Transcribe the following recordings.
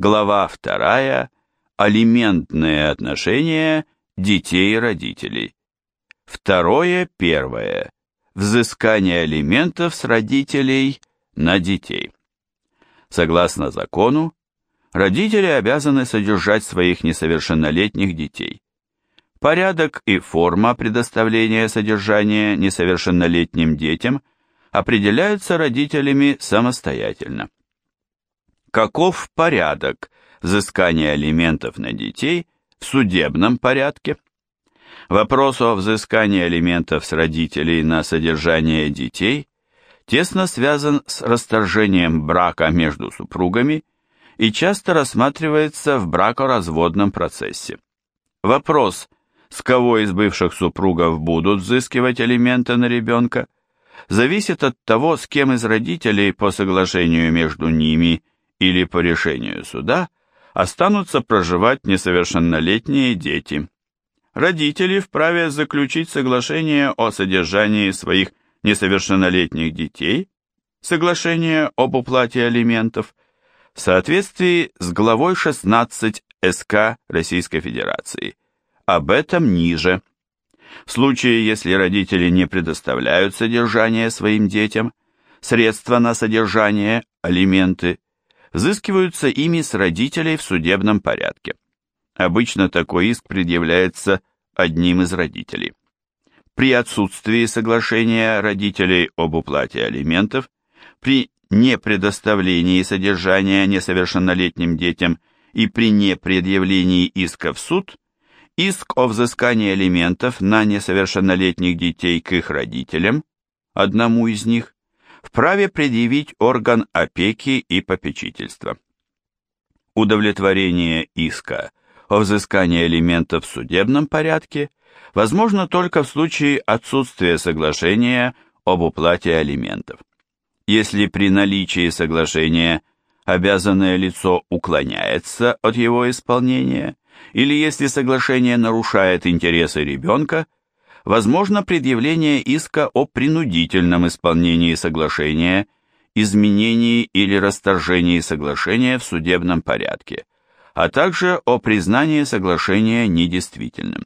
Глава 2. Алиментные отношения детей и родителей. Второе, первое. Взыскание алиментов с родителей на детей. Согласно закону, родители обязаны содержать своих несовершеннолетних детей. Порядок и форма предоставления содержания несовершеннолетним детям определяются родителями самостоятельно. Каков порядок взыскания алиментов на детей в судебном порядке? Вопрос о взыскании алиментов с родителей на содержание детей тесно связан с расторжением брака между супругами и часто рассматривается в бракоразводном процессе. Вопрос, с кого из бывших супругов будут взыскивать алименты на ребенка, зависит от того, с кем из родителей по соглашению между ними или по решению суда останутся проживать несовершеннолетние дети. Родители вправе заключить соглашение о содержании своих несовершеннолетних детей, соглашение об уплате алиментов, в соответствии с главой 16 СК Российской Федерации. Об этом ниже. В случае, если родители не предоставляют содержание своим детям, средства на содержание, алименты, взыскиваются ими с родителей в судебном порядке. Обычно такой иск предъявляется одним из родителей. При отсутствии соглашения родителей об уплате алиментов, при непредоставлении содержания несовершеннолетним детям и при непредъявлении иска в суд, иск о взыскании алиментов на несовершеннолетних детей к их родителям, одному из них, вправе предъявить орган опеки и попечительства. Удовлетворение иска о взыскании алиментов в судебном порядке возможно только в случае отсутствия соглашения об уплате алиментов. Если при наличии соглашения обязанное лицо уклоняется от его исполнения, или если соглашение нарушает интересы ребенка, возможно предъявление иска о принудительном исполнении соглашения, изменении или расторжении соглашения в судебном порядке, а также о признании соглашения недействительным.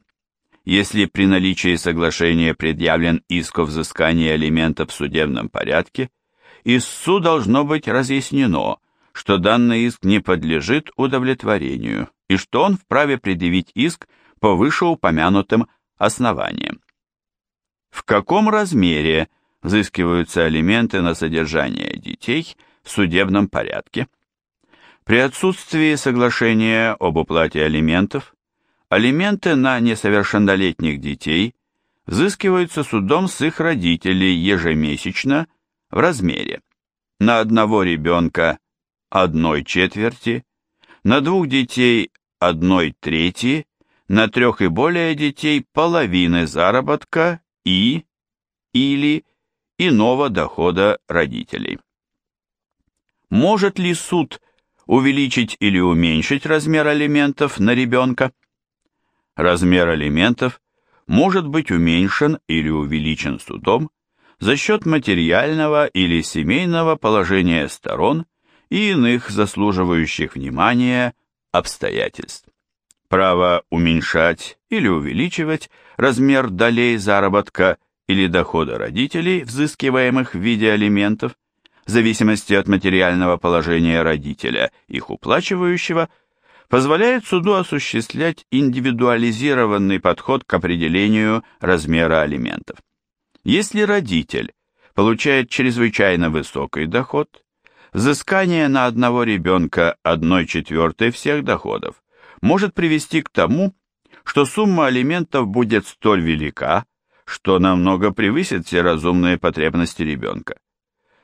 Если при наличии соглашения предъявлен иск о взыскании алиментов в судебном порядке, истцу должно быть разъяснено, что данный иск не подлежит удовлетворению и что он вправе предъявить иск по вышеупомянутым основаниям. В каком размере взыскиваются алименты на содержание детей в судебном порядке? При отсутствии соглашения об уплате алиментов, алименты на несовершеннолетних детей взыскиваются судом с их родителей ежемесячно в размере на одного ребенка одной четверти, на двух детей одной трети, на трех и более детей половины заработка и или иного дохода родителей. Может ли суд увеличить или уменьшить размер алиментов на ребенка? Размер алиментов может быть уменьшен или увеличен судом за счет материального или семейного положения сторон и иных заслуживающих внимания обстоятельств. Право уменьшать или увеличивать размер долей заработка или дохода родителей, взыскиваемых в виде алиментов, в зависимости от материального положения родителя, их уплачивающего, позволяет суду осуществлять индивидуализированный подход к определению размера алиментов. Если родитель получает чрезвычайно высокий доход, взыскание на одного ребенка одной четвертой всех доходов может привести к тому, что сумма алиментов будет столь велика, что намного превысит все разумные потребности ребенка.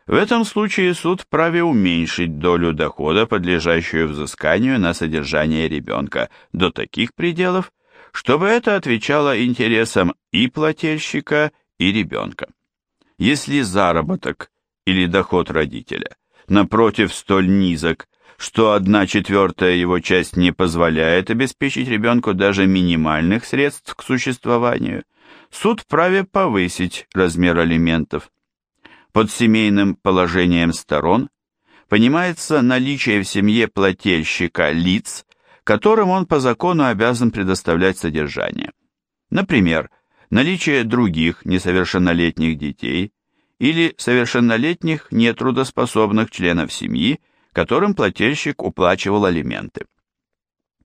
В этом случае суд вправе уменьшить долю дохода, подлежащую взысканию на содержание ребенка, до таких пределов, чтобы это отвечало интересам и плательщика, и ребенка. Если заработок или доход родителя, напротив, столь низок, что одна четвертая его часть не позволяет обеспечить ребенку даже минимальных средств к существованию, суд вправе повысить размер алиментов. Под семейным положением сторон понимается наличие в семье плательщика лиц, которым он по закону обязан предоставлять содержание. Например, наличие других несовершеннолетних детей или совершеннолетних нетрудоспособных членов семьи, которым плательщик уплачивал алименты.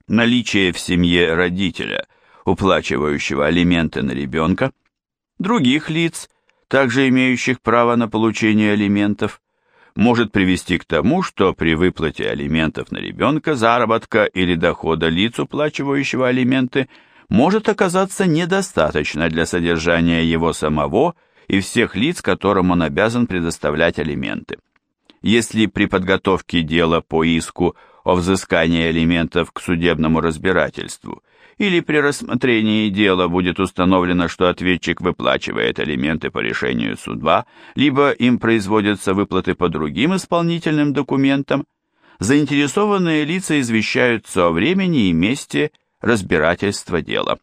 Наличие в семье родителя, уплачивающего алименты на ребенка, других лиц, также имеющих право на получение алиментов, может привести к тому, что при выплате алиментов на ребенка заработка или дохода лиц, уплачивающего алименты, может оказаться недостаточно для содержания его самого и всех лиц, которым он обязан предоставлять алименты. Если при подготовке дела по иску о взыскании алиментов к судебному разбирательству или при рассмотрении дела будет установлено, что ответчик выплачивает алименты по решению суда, либо им производятся выплаты по другим исполнительным документам, заинтересованные лица извещаются о времени и месте разбирательства дела.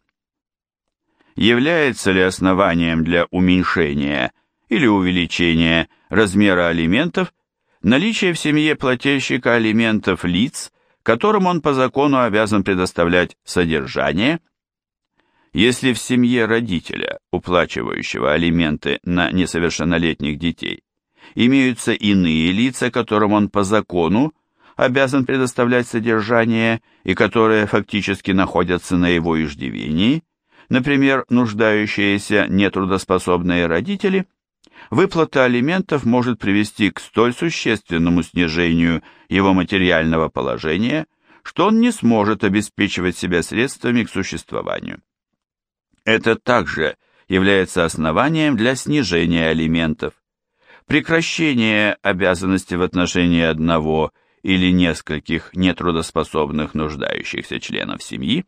Является ли основанием для уменьшения или увеличения размера алиментов наличие в семье плательщика алиментов лиц, которым он по закону обязан предоставлять содержание, если в семье родителя, уплачивающего алименты на несовершеннолетних детей, имеются иные лица, которым он по закону обязан предоставлять содержание и которые фактически находятся на его иждивении, например, нуждающиеся нетрудоспособные родители – выплата алиментов может привести к столь существенному снижению его материального положения, что он не сможет обеспечивать себя средствами к существованию. Это также является основанием для снижения алиментов. Прекращение обязанности в отношении одного или нескольких нетрудоспособных нуждающихся членов семьи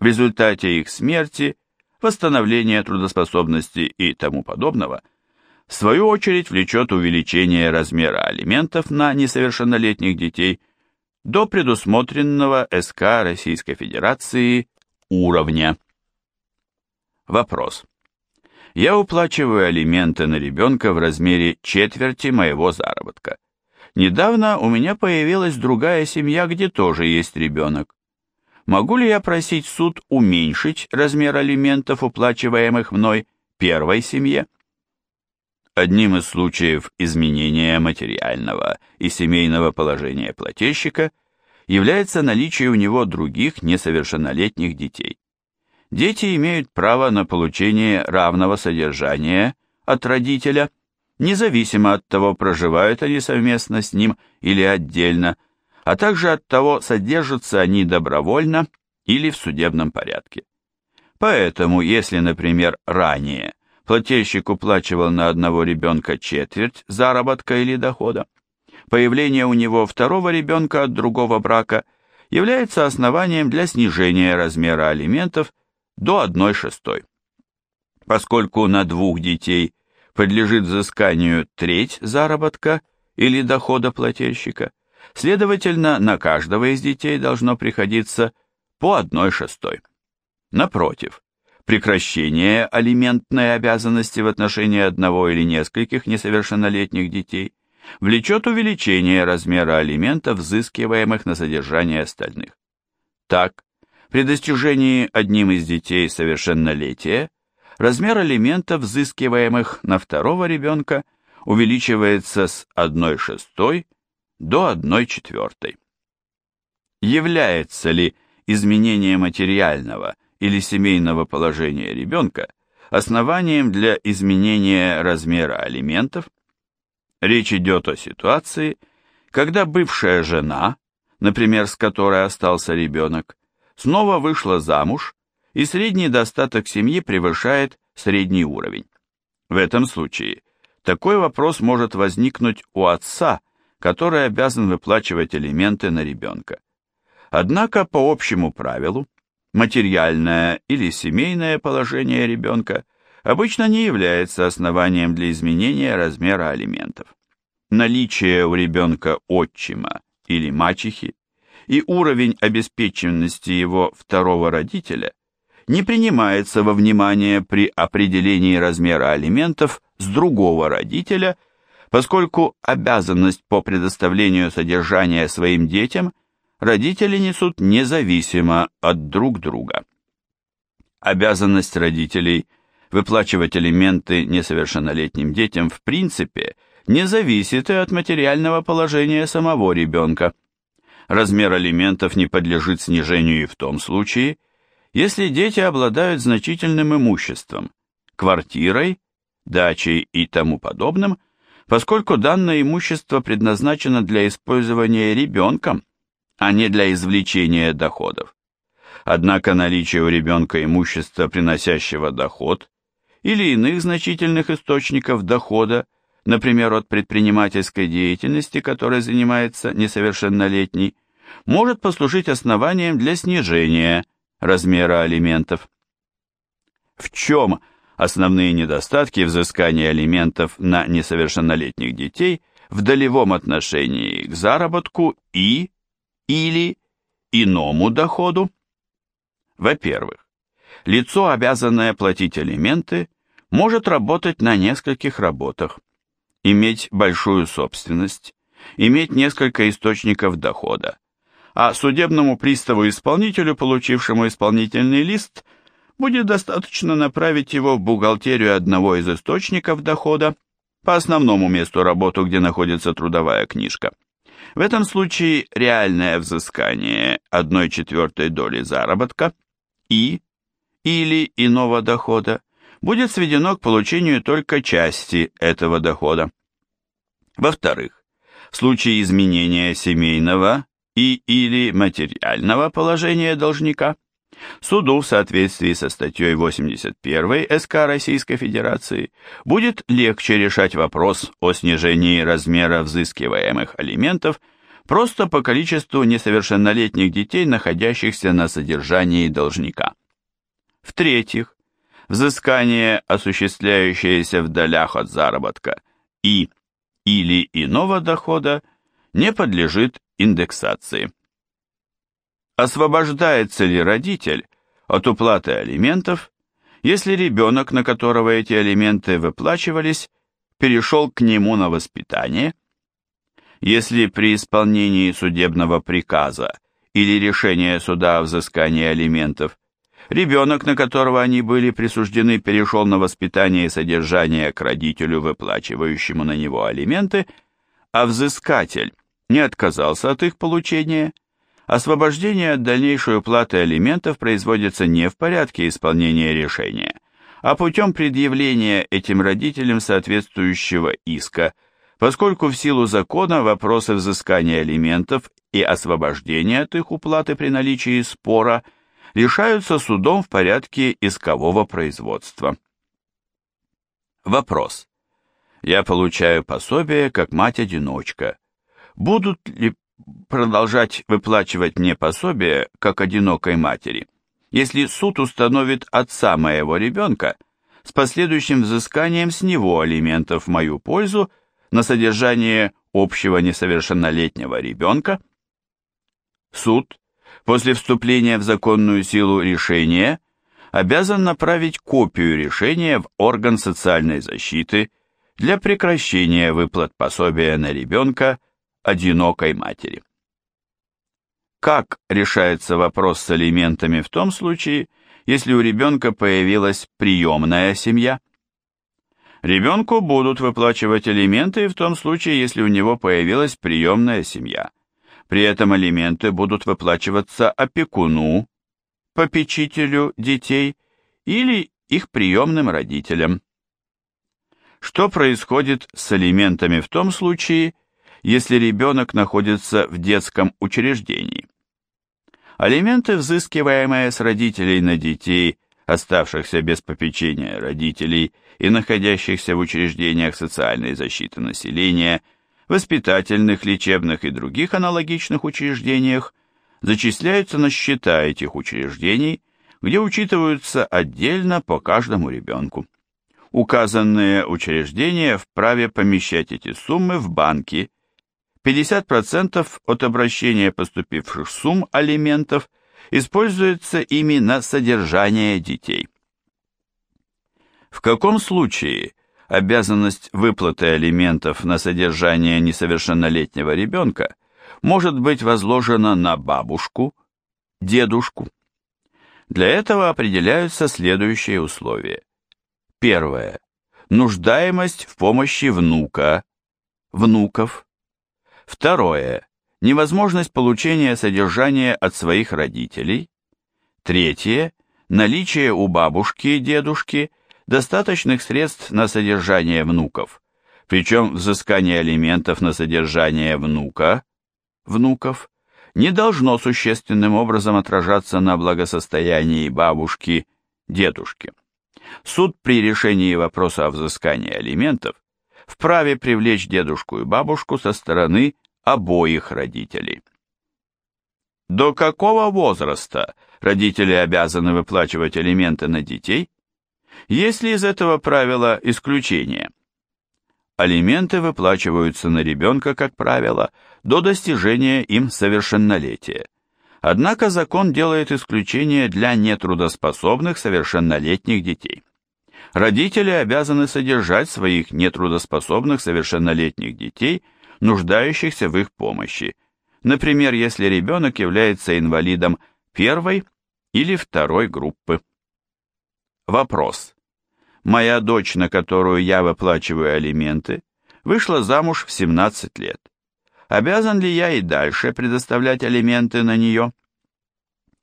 в результате их смерти, восстановления трудоспособности и тому подобного – в свою очередь влечет увеличение размера алиментов на несовершеннолетних детей до предусмотренного СК Российской Федерации уровня. Вопрос. Я уплачиваю алименты на ребенка в размере четверти моего заработка. Недавно у меня появилась другая семья, где тоже есть ребенок. Могу ли я просить суд уменьшить размер алиментов, уплачиваемых мной первой семье? Одним из случаев изменения материального и семейного положения плательщика является наличие у него других несовершеннолетних детей. Дети имеют право на получение равного содержания от родителя, независимо от того, проживают они совместно с ним или отдельно, а также от того, содержатся они добровольно или в судебном порядке. Поэтому, если, например, ранее плательщик уплачивал на одного ребенка четверть заработка или дохода. Появление у него второго ребенка от другого брака является основанием для снижения размера алиментов до 1 шестой. Поскольку на двух детей подлежит взысканию треть заработка или дохода плательщика, следовательно, на каждого из детей должно приходиться по 1 шестой. Напротив, прекращение алиментной обязанности в отношении одного или нескольких несовершеннолетних детей влечет увеличение размера алиментов, взыскиваемых на содержание остальных. Так, при достижении одним из детей совершеннолетия размер алиментов, взыскиваемых на второго ребенка, увеличивается с 1 шестой до 1 четвертой. Является ли изменение материального или семейного положения ребенка основанием для изменения размера алиментов. Речь идет о ситуации, когда бывшая жена, например, с которой остался ребенок, снова вышла замуж, и средний достаток семьи превышает средний уровень. В этом случае такой вопрос может возникнуть у отца, который обязан выплачивать алименты на ребенка. Однако, по общему правилу, материальное или семейное положение ребенка обычно не является основанием для изменения размера алиментов. Наличие у ребенка отчима или мачехи и уровень обеспеченности его второго родителя не принимается во внимание при определении размера алиментов с другого родителя, поскольку обязанность по предоставлению содержания своим детям родители несут независимо от друг друга. Обязанность родителей выплачивать алименты несовершеннолетним детям в принципе не зависит и от материального положения самого ребенка. Размер алиментов не подлежит снижению и в том случае, если дети обладают значительным имуществом, квартирой, дачей и тому подобным, поскольку данное имущество предназначено для использования ребенком, а не для извлечения доходов. Однако наличие у ребенка имущества, приносящего доход, или иных значительных источников дохода, например, от предпринимательской деятельности, которой занимается несовершеннолетний, может послужить основанием для снижения размера алиментов. В чем основные недостатки взыскания алиментов на несовершеннолетних детей в долевом отношении к заработку и или иному доходу? Во-первых, лицо, обязанное платить алименты, может работать на нескольких работах, иметь большую собственность, иметь несколько источников дохода, а судебному приставу-исполнителю, получившему исполнительный лист, будет достаточно направить его в бухгалтерию одного из источников дохода по основному месту работы, где находится трудовая книжка. В этом случае реальное взыскание 1 четвертой доли заработка и или иного дохода будет сведено к получению только части этого дохода. Во-вторых, в случае изменения семейного и или материального положения должника, суду в соответствии со статьей 81 СК Российской Федерации будет легче решать вопрос о снижении размера взыскиваемых алиментов просто по количеству несовершеннолетних детей, находящихся на содержании должника. В-третьих, взыскание, осуществляющееся в долях от заработка и или иного дохода, не подлежит индексации. Освобождается ли родитель от уплаты алиментов, если ребенок, на которого эти алименты выплачивались, перешел к нему на воспитание? Если при исполнении судебного приказа или решения суда о взыскании алиментов ребенок, на которого они были присуждены, перешел на воспитание и содержание к родителю, выплачивающему на него алименты, а взыскатель не отказался от их получения, освобождение от дальнейшей уплаты алиментов производится не в порядке исполнения решения, а путем предъявления этим родителям соответствующего иска, поскольку в силу закона вопросы взыскания алиментов и освобождения от их уплаты при наличии спора решаются судом в порядке искового производства. Вопрос. Я получаю пособие как мать-одиночка будут ли продолжать выплачивать мне пособие, как одинокой матери, если суд установит отца моего ребенка с последующим взысканием с него алиментов в мою пользу на содержание общего несовершеннолетнего ребенка? Суд после вступления в законную силу решения обязан направить копию решения в орган социальной защиты для прекращения выплат пособия на ребенка одинокой матери. Как решается вопрос с алиментами в том случае, если у ребенка появилась приемная семья? Ребенку будут выплачивать алименты в том случае, если у него появилась приемная семья. При этом алименты будут выплачиваться опекуну, попечителю детей или их приемным родителям. Что происходит с алиментами в том случае, если ребенок находится в детском учреждении. Алименты, взыскиваемые с родителей на детей, оставшихся без попечения родителей и находящихся в учреждениях социальной защиты населения, воспитательных, лечебных и других аналогичных учреждениях, зачисляются на счета этих учреждений, где учитываются отдельно по каждому ребенку. Указанные учреждения вправе помещать эти суммы в банки 50% от обращения поступивших сумм алиментов используется ими на содержание детей. В каком случае обязанность выплаты алиментов на содержание несовершеннолетнего ребенка может быть возложена на бабушку, дедушку. Для этого определяются следующие условия. Первое. Нуждаемость в помощи внука, внуков. Второе. Невозможность получения содержания от своих родителей. Третье. Наличие у бабушки и дедушки достаточных средств на содержание внуков, причем взыскание алиментов на содержание внука, внуков, не должно существенным образом отражаться на благосостоянии бабушки, дедушки. Суд при решении вопроса о взыскании алиментов вправе привлечь дедушку и бабушку со стороны обоих родителей. До какого возраста родители обязаны выплачивать алименты на детей? Есть ли из этого правила исключение? Алименты выплачиваются на ребенка, как правило, до достижения им совершеннолетия. Однако закон делает исключение для нетрудоспособных совершеннолетних детей. Родители обязаны содержать своих нетрудоспособных совершеннолетних детей, нуждающихся в их помощи. Например, если ребенок является инвалидом первой или второй группы. Вопрос. Моя дочь, на которую я выплачиваю алименты, вышла замуж в 17 лет. Обязан ли я и дальше предоставлять алименты на нее?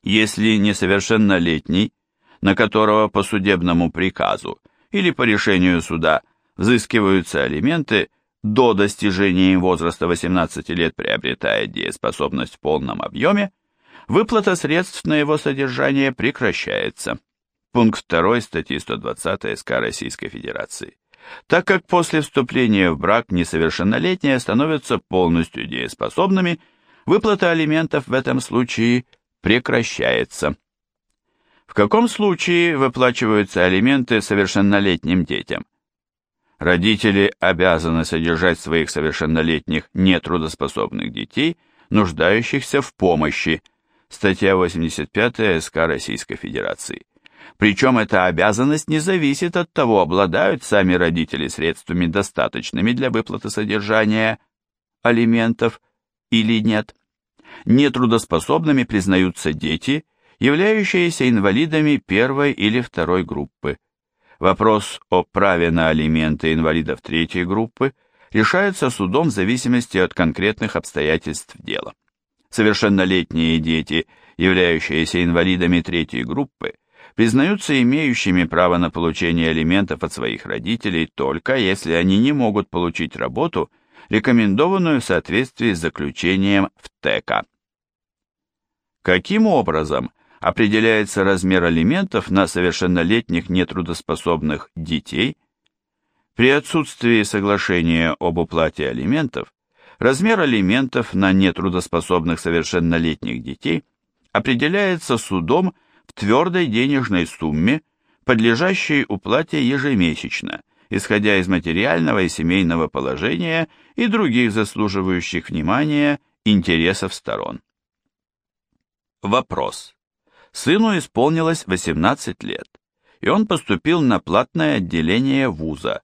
Если несовершеннолетний, на которого по судебному приказу или по решению суда взыскиваются алименты, до достижения возраста 18 лет приобретает дееспособность в полном объеме, выплата средств на его содержание прекращается. Пункт 2 статьи 120 СК Российской Федерации так как после вступления в брак несовершеннолетние становятся полностью дееспособными, выплата алиментов в этом случае прекращается. В каком случае выплачиваются алименты совершеннолетним детям? Родители обязаны содержать своих совершеннолетних нетрудоспособных детей, нуждающихся в помощи. Статья 85 СК Российской Федерации. Причем эта обязанность не зависит от того, обладают сами родители средствами достаточными для выплаты содержания алиментов или нет. Нетрудоспособными признаются дети, являющиеся инвалидами первой или второй группы. Вопрос о праве на алименты инвалидов третьей группы решается судом в зависимости от конкретных обстоятельств дела. Совершеннолетние дети, являющиеся инвалидами третьей группы, признаются имеющими право на получение алиментов от своих родителей только если они не могут получить работу, рекомендованную в соответствии с заключением в ТЭКа. Каким образом определяется размер алиментов на совершеннолетних нетрудоспособных детей? При отсутствии соглашения об уплате алиментов, размер алиментов на нетрудоспособных совершеннолетних детей определяется судом в твердой денежной сумме, подлежащей уплате ежемесячно, исходя из материального и семейного положения и других заслуживающих внимания интересов сторон. Вопрос. Сыну исполнилось 18 лет, и он поступил на платное отделение вуза.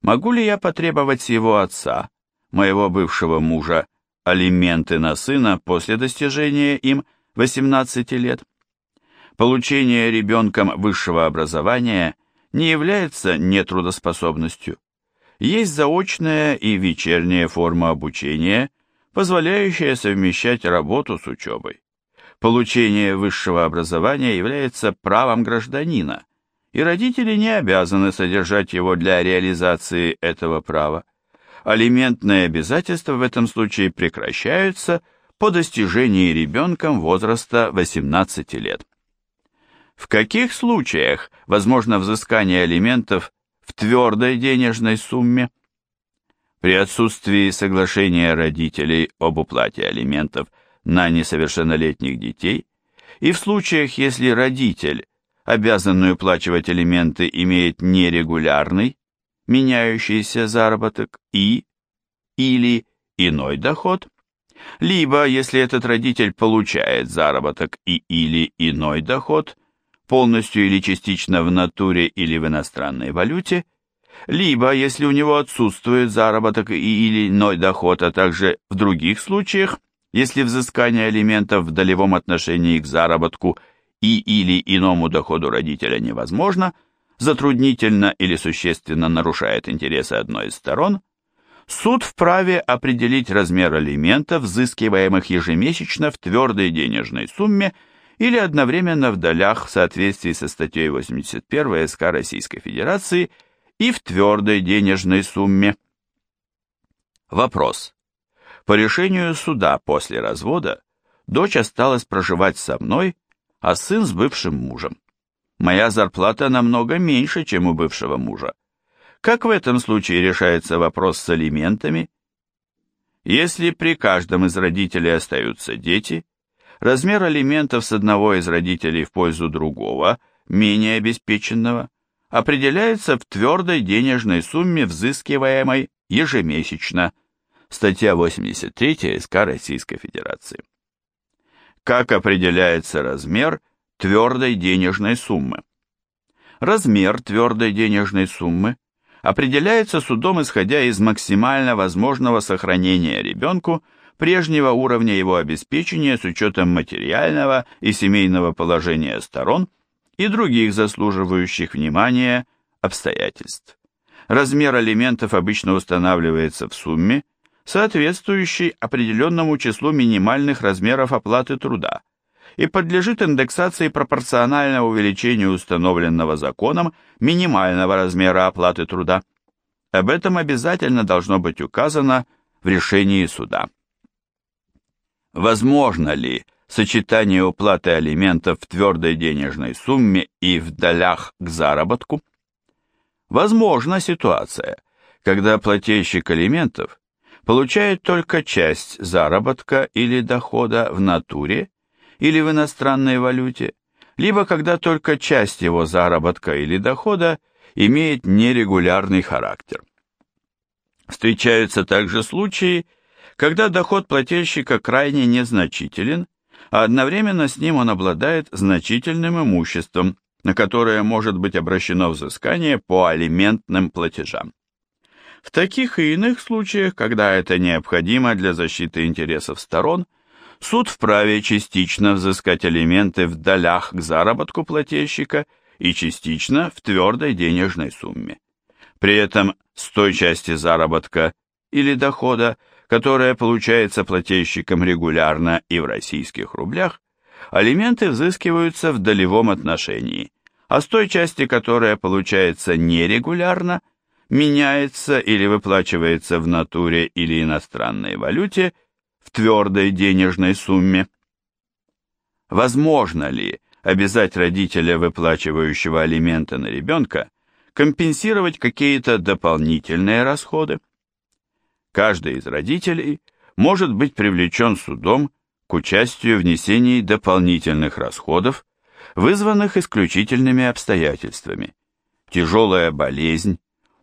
Могу ли я потребовать с его отца, моего бывшего мужа, алименты на сына после достижения им 18 лет? Получение ребенком высшего образования не является нетрудоспособностью. Есть заочная и вечерняя форма обучения, позволяющая совмещать работу с учебой. Получение высшего образования является правом гражданина, и родители не обязаны содержать его для реализации этого права. Алиментные обязательства в этом случае прекращаются по достижении ребенком возраста 18 лет. В каких случаях возможно взыскание алиментов в твердой денежной сумме? При отсутствии соглашения родителей об уплате алиментов на несовершеннолетних детей и в случаях, если родитель, обязанный уплачивать алименты, имеет нерегулярный, меняющийся заработок и или иной доход, либо если этот родитель получает заработок и или иной доход, полностью или частично в натуре или в иностранной валюте, либо, если у него отсутствует заработок и или иной доход, а также в других случаях, если взыскание алиментов в долевом отношении к заработку и или иному доходу родителя невозможно, затруднительно или существенно нарушает интересы одной из сторон, суд вправе определить размер алиментов, взыскиваемых ежемесячно в твердой денежной сумме или одновременно в долях в соответствии со статьей 81 СК Российской Федерации и в твердой денежной сумме. Вопрос. По решению суда после развода дочь осталась проживать со мной, а сын с бывшим мужем. Моя зарплата намного меньше, чем у бывшего мужа. Как в этом случае решается вопрос с алиментами? Если при каждом из родителей остаются дети, размер алиментов с одного из родителей в пользу другого, менее обеспеченного, определяется в твердой денежной сумме, взыскиваемой ежемесячно. Статья 83 СК Российской Федерации. Как определяется размер твердой денежной суммы? Размер твердой денежной суммы определяется судом, исходя из максимально возможного сохранения ребенку прежнего уровня его обеспечения с учетом материального и семейного положения сторон и других заслуживающих внимания обстоятельств. Размер алиментов обычно устанавливается в сумме, соответствующей определенному числу минимальных размеров оплаты труда, и подлежит индексации пропорционально увеличению установленного законом минимального размера оплаты труда. Об этом обязательно должно быть указано в решении суда. Возможно ли сочетание уплаты алиментов в твердой денежной сумме и в долях к заработку? Возможна ситуация, когда плательщик алиментов получает только часть заработка или дохода в натуре или в иностранной валюте, либо когда только часть его заработка или дохода имеет нерегулярный характер. Встречаются также случаи, когда доход плательщика крайне незначителен, а одновременно с ним он обладает значительным имуществом, на которое может быть обращено взыскание по алиментным платежам. В таких и иных случаях, когда это необходимо для защиты интересов сторон – суд вправе частично взыскать алименты в долях к заработку плательщика и частично в твердой денежной сумме. При этом с той части заработка или дохода, которая получается плательщиком регулярно и в российских рублях, алименты взыскиваются в долевом отношении, а с той части, которая получается нерегулярно, меняется или выплачивается в натуре или иностранной валюте в твердой денежной сумме. Возможно ли обязать родителя, выплачивающего алименты на ребенка, компенсировать какие-то дополнительные расходы? Каждый из родителей может быть привлечен судом к участию в несении дополнительных расходов, вызванных исключительными обстоятельствами. Тяжелая болезнь,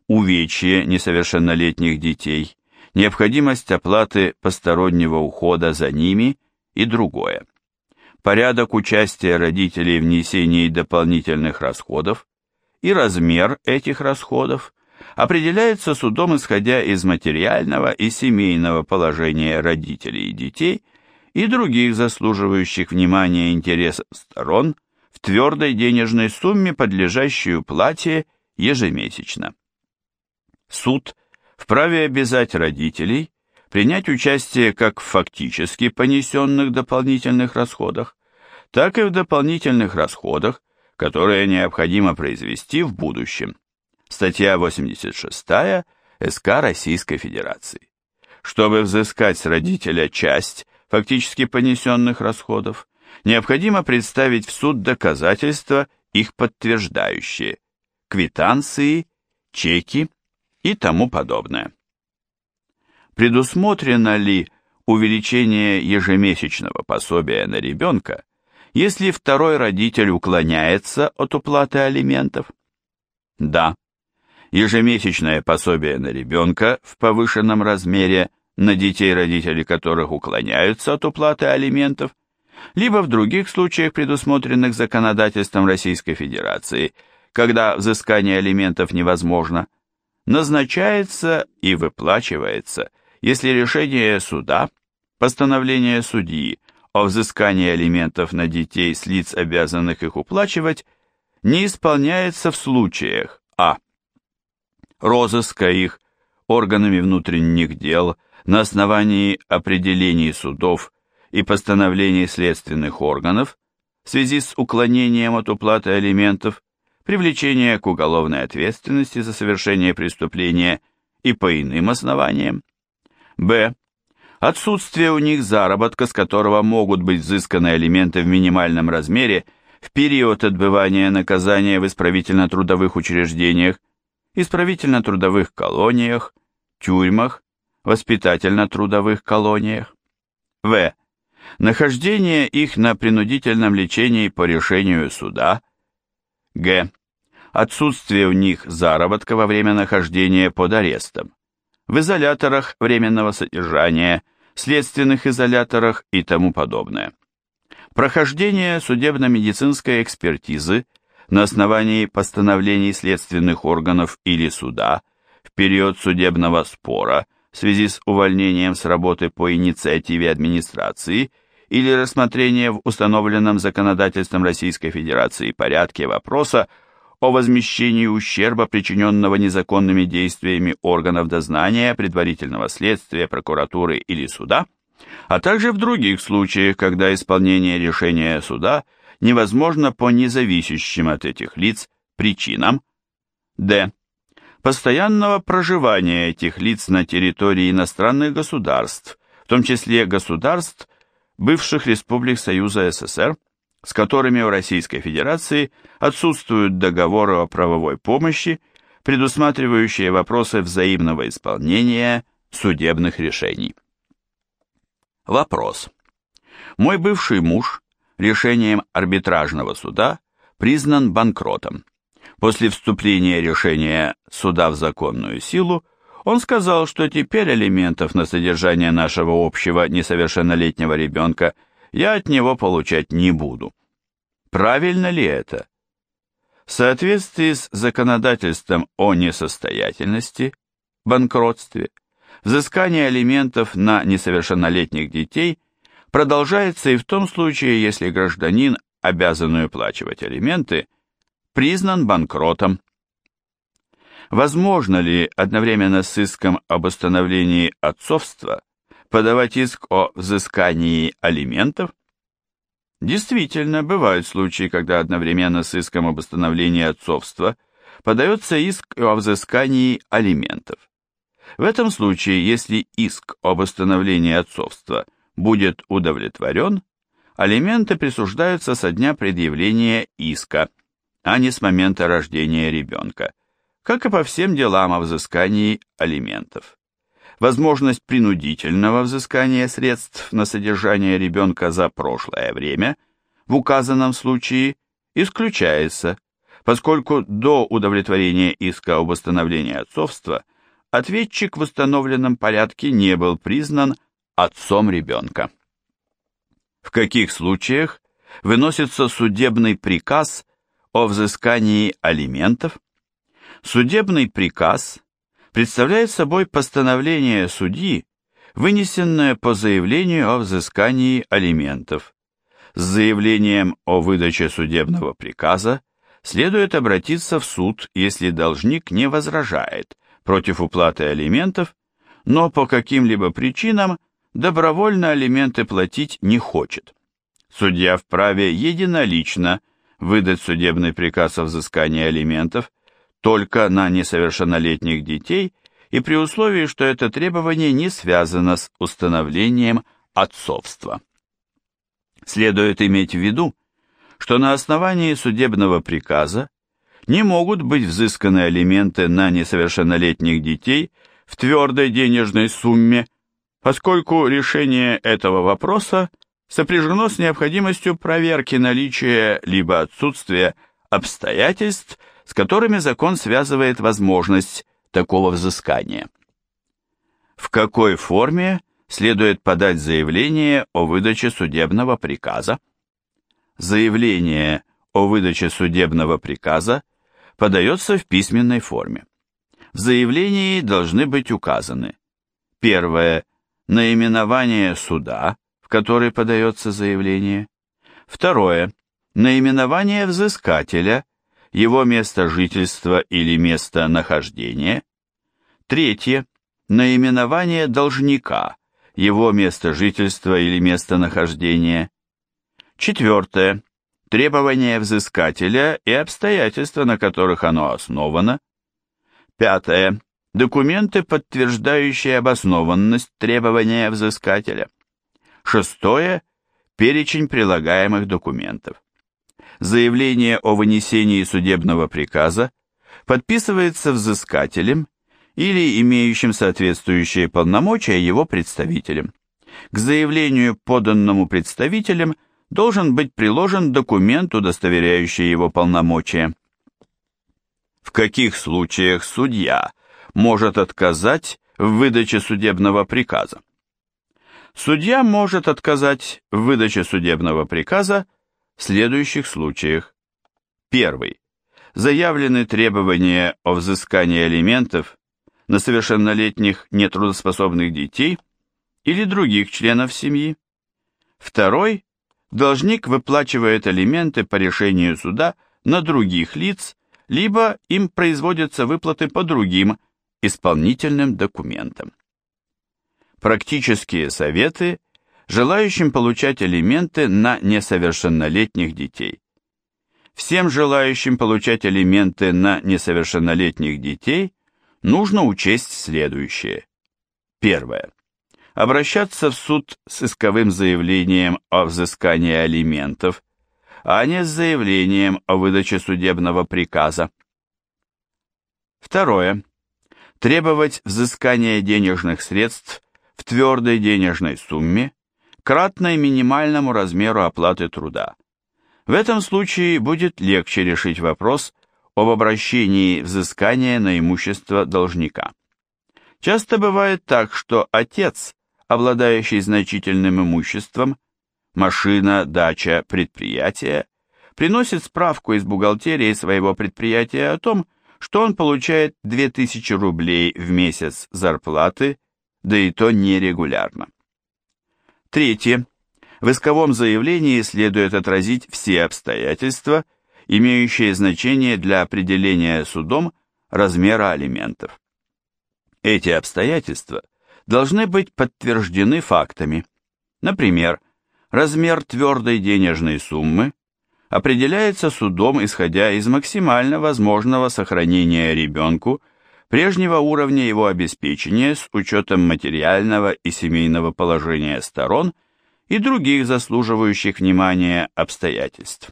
увечье несовершеннолетних детей, необходимость оплаты постороннего ухода за ними и другое. Порядок участия родителей в несении дополнительных расходов и размер этих расходов определяется судом, исходя из материального и семейного положения родителей и детей и других заслуживающих внимания интересов сторон в твердой денежной сумме, подлежащей уплате ежемесячно. Суд – вправе обязать родителей принять участие как в фактически понесенных дополнительных расходах, так и в дополнительных расходах, которые необходимо произвести в будущем. Статья 86 СК Российской Федерации. Чтобы взыскать с родителя часть фактически понесенных расходов, необходимо представить в суд доказательства, их подтверждающие, квитанции, чеки и тому подобное. Предусмотрено ли увеличение ежемесячного пособия на ребенка, если второй родитель уклоняется от уплаты алиментов? Да. Ежемесячное пособие на ребенка в повышенном размере на детей, родители которых уклоняются от уплаты алиментов, либо в других случаях, предусмотренных законодательством Российской Федерации, когда взыскание алиментов невозможно – назначается и выплачивается, если решение суда, постановление судьи о взыскании алиментов на детей с лиц, обязанных их уплачивать, не исполняется в случаях а. розыска их органами внутренних дел на основании определений судов и постановлений следственных органов в связи с уклонением от уплаты алиментов, привлечения к уголовной ответственности за совершение преступления и по иным основаниям. Б. Отсутствие у них заработка, с которого могут быть взысканы алименты в минимальном размере в период отбывания наказания в исправительно-трудовых учреждениях, исправительно-трудовых колониях, тюрьмах, воспитательно-трудовых колониях. В. Нахождение их на принудительном лечении по решению суда. Г. Отсутствие у них заработка во время нахождения под арестом. В изоляторах временного содержания, следственных изоляторах и тому подобное. Прохождение судебно-медицинской экспертизы на основании постановлений следственных органов или суда в период судебного спора – в связи с увольнением с работы по инициативе администрации или рассмотрение в установленном законодательством Российской Федерации порядке вопроса о возмещении ущерба, причиненного незаконными действиями органов дознания, предварительного следствия, прокуратуры или суда, а также в других случаях, когда исполнение решения суда невозможно по независящим от этих лиц причинам. Д постоянного проживания этих лиц на территории иностранных государств, в том числе государств, бывших республик Союза СССР, с которыми у Российской Федерации отсутствуют договоры о правовой помощи, предусматривающие вопросы взаимного исполнения судебных решений. Вопрос. Мой бывший муж решением арбитражного суда признан банкротом. После вступления решения суда в законную силу, он сказал, что теперь алиментов на содержание нашего общего несовершеннолетнего ребенка я от него получать не буду. Правильно ли это? В соответствии с законодательством о несостоятельности, банкротстве, взыскание алиментов на несовершеннолетних детей продолжается и в том случае, если гражданин, обязанный уплачивать алименты, признан банкротом. Возможно ли одновременно с иском об установлении отцовства подавать иск о взыскании алиментов? Действительно, бывают случаи, когда одновременно с иском об установлении отцовства подается иск о взыскании алиментов. В этом случае, если иск об установлении отцовства будет удовлетворен, алименты присуждаются со дня предъявления иска – а не с момента рождения ребенка, как и по всем делам о взыскании алиментов. Возможность принудительного взыскания средств на содержание ребенка за прошлое время в указанном случае исключается, поскольку до удовлетворения иска об установлении отцовства ответчик в установленном порядке не был признан отцом ребенка. В каких случаях выносится судебный приказ о взыскании алиментов, судебный приказ представляет собой постановление судьи, вынесенное по заявлению о взыскании алиментов. С заявлением о выдаче судебного приказа следует обратиться в суд, если должник не возражает против уплаты алиментов, но по каким-либо причинам добровольно алименты платить не хочет. Судья вправе единолично выдать судебный приказ о взыскании алиментов только на несовершеннолетних детей и при условии, что это требование не связано с установлением отцовства. Следует иметь в виду, что на основании судебного приказа не могут быть взысканы алименты на несовершеннолетних детей в твердой денежной сумме, поскольку решение этого вопроса сопряжено с необходимостью проверки наличия либо отсутствия обстоятельств, с которыми закон связывает возможность такого взыскания. В какой форме следует подать заявление о выдаче судебного приказа? Заявление о выдаче судебного приказа подается в письменной форме. В заявлении должны быть указаны Первое. Наименование суда, в который подается заявление. Второе. Наименование взыскателя, его место жительства или место нахождения. Третье. Наименование должника, его место жительства или место нахождения. Четвертое. Требования взыскателя и обстоятельства, на которых оно основано. Пятое. Документы, подтверждающие обоснованность требования взыскателя. Шестое. Перечень прилагаемых документов. Заявление о вынесении судебного приказа подписывается взыскателем или имеющим соответствующие полномочия его представителем. К заявлению, поданному представителем, должен быть приложен документ, удостоверяющий его полномочия. В каких случаях судья может отказать в выдаче судебного приказа? Судья может отказать в выдаче судебного приказа следующих случаях. Первый. Заявлены требования о взыскании алиментов на совершеннолетних нетрудоспособных детей или других членов семьи. Второй. Должник выплачивает алименты по решению суда на других лиц, либо им производятся выплаты по другим исполнительным документам. Практические советы желающим получать алименты на несовершеннолетних детей. Всем желающим получать алименты на несовершеннолетних детей нужно учесть следующее. Первое. Обращаться в суд с исковым заявлением о взыскании алиментов, а не с заявлением о выдаче судебного приказа. Второе требовать взыскания денежных средств в твердой денежной сумме, кратной минимальному размеру оплаты труда. В этом случае будет легче решить вопрос об обращении взыскания на имущество должника. Часто бывает так, что отец, обладающий значительным имуществом, машина, дача, предприятие, приносит справку из бухгалтерии своего предприятия о том, что он получает 2000 рублей в месяц зарплаты, да и то нерегулярно. Третье. В исковом заявлении следует отразить все обстоятельства, имеющие значение для определения судом размера алиментов. Эти обстоятельства должны быть подтверждены фактами. Например, размер твердой денежной суммы, определяется судом, исходя из максимально возможного сохранения ребенку прежнего уровня его обеспечения с учетом материального и семейного положения сторон и других заслуживающих внимания обстоятельств.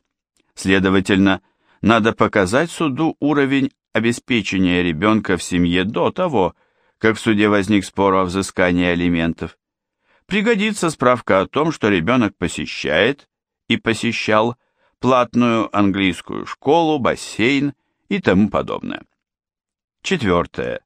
Следовательно, надо показать суду уровень обеспечения ребенка в семье до того, как в суде возник спор о взыскании алиментов. Пригодится справка о том, что ребенок посещает и посещал платную английскую школу, бассейн и тому подобное. Четвертое.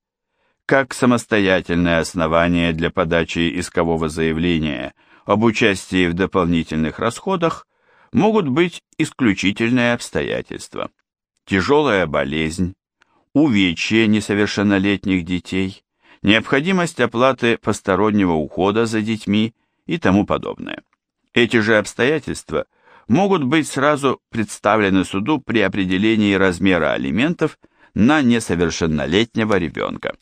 Как самостоятельное основание для подачи искового заявления об участии в дополнительных расходах могут быть исключительные обстоятельства. Тяжелая болезнь, увечье несовершеннолетних детей, необходимость оплаты постороннего ухода за детьми и тому подобное. Эти же обстоятельства – могут быть сразу представлены суду при определении размера алиментов на несовершеннолетнего ребенка.